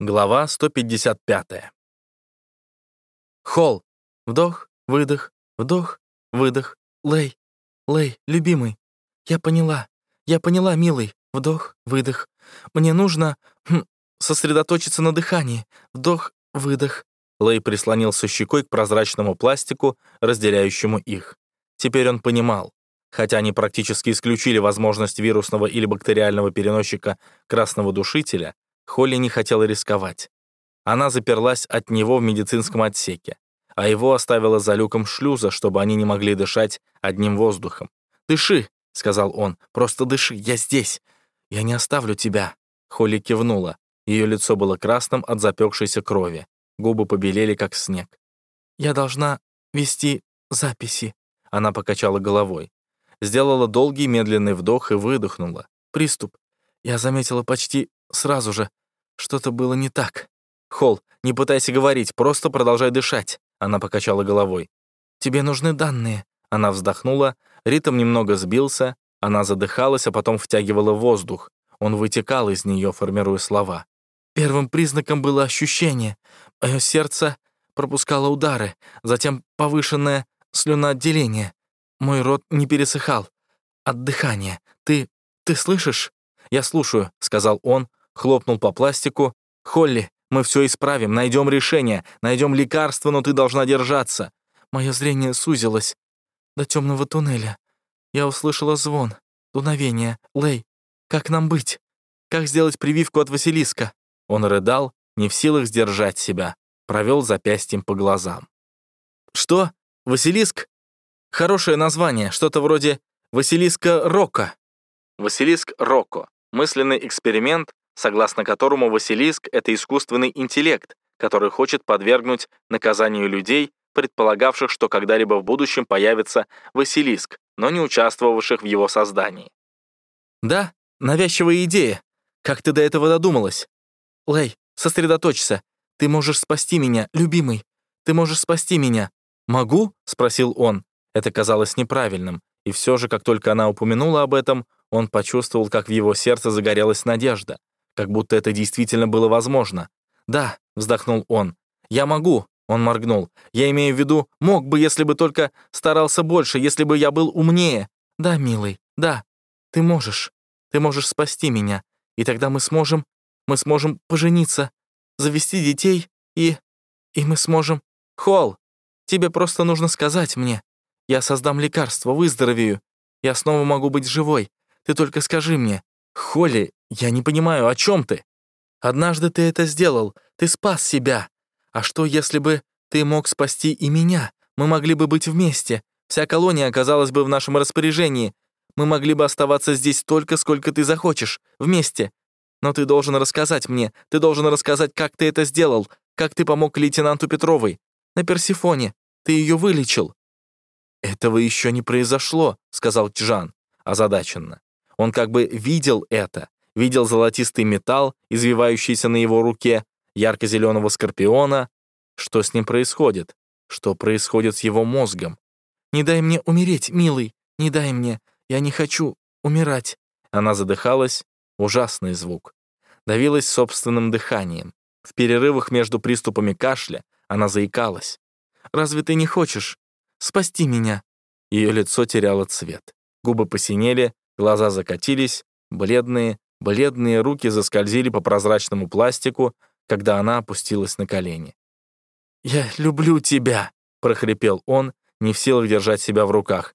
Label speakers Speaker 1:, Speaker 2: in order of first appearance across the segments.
Speaker 1: Глава 155. Холл. Вдох, выдох, вдох, выдох. Лей, Лей, любимый. Я поняла. Я поняла, милый. Вдох, выдох. Мне нужно хм, сосредоточиться на дыхании. Вдох, выдох. Лей прислонился щекой к прозрачному пластику, разделяющему их. Теперь он понимал. Хотя они практически исключили возможность вирусного или бактериального переносчика красного душителя, Холли не хотела рисковать. Она заперлась от него в медицинском отсеке, а его оставила за люком шлюза, чтобы они не могли дышать одним воздухом. «Дыши», — сказал он, — «просто дыши, я здесь. Я не оставлю тебя». Холли кивнула. Ее лицо было красным от запекшейся крови. Губы побелели, как снег. «Я должна вести записи», — она покачала головой. Сделала долгий медленный вдох и выдохнула. «Приступ. Я заметила почти сразу же. Что-то было не так. Холл, не пытайся говорить, просто продолжай дышать. Она покачала головой. Тебе нужны данные. Она вздохнула, ритм немного сбился, она задыхалась, а потом втягивала воздух. Он вытекал из нее, формируя слова. Первым признаком было ощущение. Мое сердце пропускало удары, затем повышенное слюноотделение. Мой рот не пересыхал. От дыхания. Ты... ты слышишь? «Я слушаю», — сказал он, хлопнул по пластику. «Холли, мы все исправим, найдем решение, найдем лекарство, но ты должна держаться». Мое зрение сузилось до темного туннеля. Я услышала звон, дуновение. «Лей, как нам быть? Как сделать прививку от Василиска?» Он рыдал, не в силах сдержать себя, провел запястьем по глазам. «Что? Василиск? Хорошее название, что-то вроде Василиска Рока». Василиск Роко — мысленный эксперимент, согласно которому Василиск — это искусственный интеллект, который хочет подвергнуть наказанию людей, предполагавших, что когда-либо в будущем появится Василиск, но не участвовавших в его создании. «Да, навязчивая идея. Как ты до этого додумалась? Лей, сосредоточься. Ты можешь спасти меня, любимый. Ты можешь спасти меня. Могу?» — спросил он. Это казалось неправильным, и все же, как только она упомянула об этом, он почувствовал, как в его сердце загорелась надежда как будто это действительно было возможно. «Да», — вздохнул он, — «я могу», — он моргнул. «Я имею в виду, мог бы, если бы только старался больше, если бы я был умнее». «Да, милый, да, ты можешь. Ты можешь спасти меня, и тогда мы сможем, мы сможем пожениться, завести детей, и... и мы сможем... Холл, тебе просто нужно сказать мне. Я создам лекарство, выздоровею. Я снова могу быть живой. Ты только скажи мне. Холли, «Я не понимаю, о чем ты? Однажды ты это сделал, ты спас себя. А что, если бы ты мог спасти и меня? Мы могли бы быть вместе. Вся колония оказалась бы в нашем распоряжении. Мы могли бы оставаться здесь столько, сколько ты захочешь, вместе. Но ты должен рассказать мне, ты должен рассказать, как ты это сделал, как ты помог лейтенанту Петровой. На Персифоне. Ты ее вылечил». «Этого еще не произошло», — сказал Чжан, озадаченно. Он как бы видел это, видел золотистый металл, извивающийся на его руке, ярко-зеленого скорпиона. Что с ним происходит? Что происходит с его мозгом? «Не дай мне умереть, милый, не дай мне, я не хочу умирать». Она задыхалась, ужасный звук. Давилась собственным дыханием. В перерывах между приступами кашля она заикалась. «Разве ты не хочешь спасти меня?» Ее лицо теряло цвет. Губы посинели, глаза закатились, бледные, Бледные руки заскользили по прозрачному пластику, когда она опустилась на колени. «Я люблю тебя!» — прохрипел он, не в силах держать себя в руках.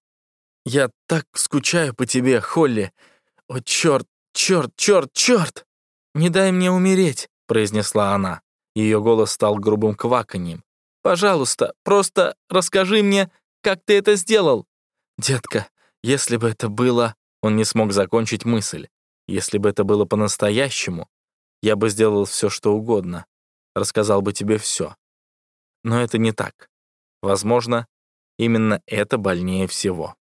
Speaker 1: «Я так скучаю по тебе, Холли! О, черт, черт, черт, черт! Не дай мне умереть!» — произнесла она. Ее голос стал грубым кваканьем. «Пожалуйста, просто расскажи мне, как ты это сделал!» «Детка, если бы это было...» Он не смог закончить мысль. Если бы это было по-настоящему, я бы сделал все, что угодно, рассказал бы тебе все. Но это не так. Возможно, именно это больнее всего.